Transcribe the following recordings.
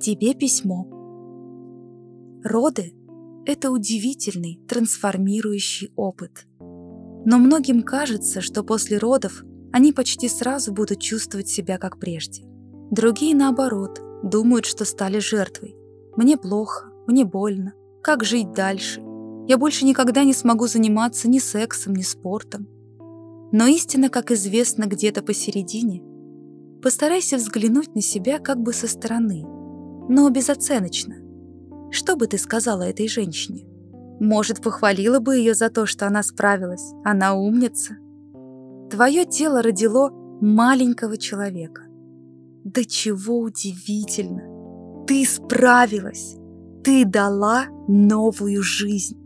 Тебе письмо. Роды — это удивительный, трансформирующий опыт. Но многим кажется, что после родов они почти сразу будут чувствовать себя как прежде. Другие, наоборот, думают, что стали жертвой. Мне плохо, мне больно. Как жить дальше? Я больше никогда не смогу заниматься ни сексом, ни спортом. Но истина, как известно, где-то посередине. Постарайся взглянуть на себя как бы со стороны, но безоценочно. Что бы ты сказала этой женщине? Может, похвалила бы ее за то, что она справилась? Она умница. Твое тело родило маленького человека. Да чего удивительно! Ты справилась! Ты дала новую жизнь.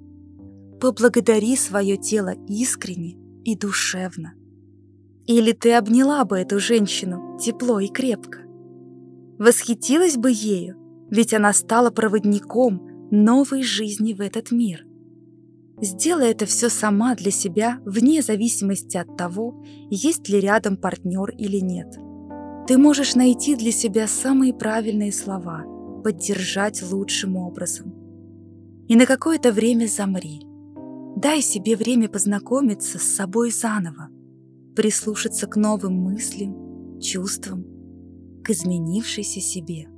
Поблагодари свое тело искренне и душевно. Или ты обняла бы эту женщину тепло и крепко. Восхитилась бы ею, ведь она стала проводником новой жизни в этот мир. Сделай это все сама для себя, вне зависимости от того, есть ли рядом партнер или нет. Ты можешь найти для себя самые правильные слова – поддержать лучшим образом. И на какое-то время замри. Дай себе время познакомиться с собой заново, прислушаться к новым мыслям, чувствам, к изменившейся себе.